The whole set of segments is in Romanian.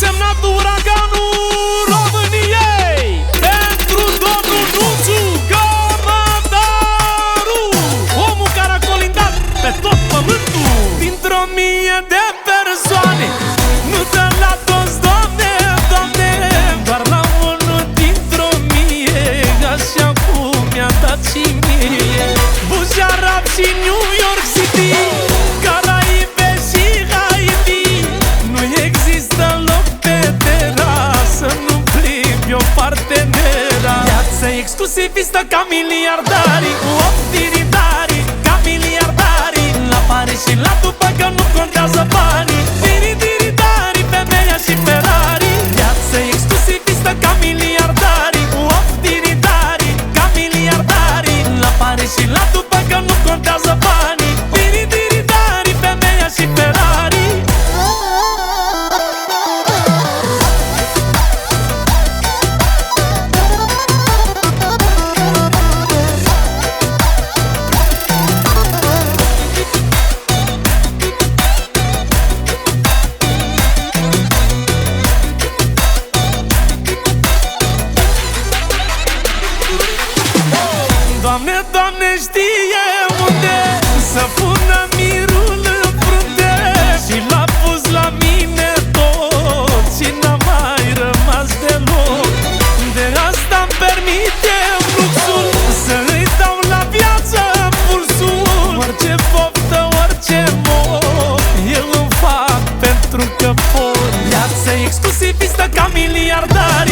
I'm not exclusivistă ca miliardarii Cu optiritari ca miliardarii. La Paris și la după că nu contează banii. Tiri-tiri-tari, femeia și Ferrari. Viață exclusivistă ca miliardarii Cu optiritari ca miliardarii. La Paris și la după că nu contează banii știe unde Să pună mirul în frunte Și l-a pus la mine tot Și n-a mai rămas deloc. De asta îmi permite luxul Să îi dau la viață pulsul. Orice poftă, orice mod Eu îmi fac pentru că pot. Viață exclusivistă ca miliardarii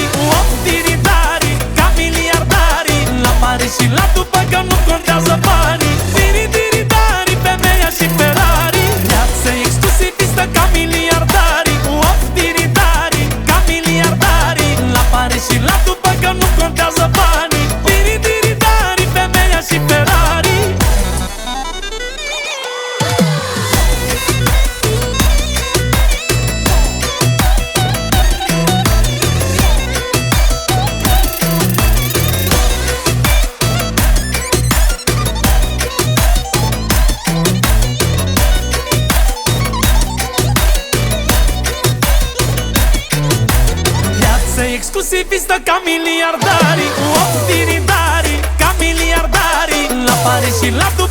exclusivistă ca miliardarii Optiritari ca miliardarii La Paris și la după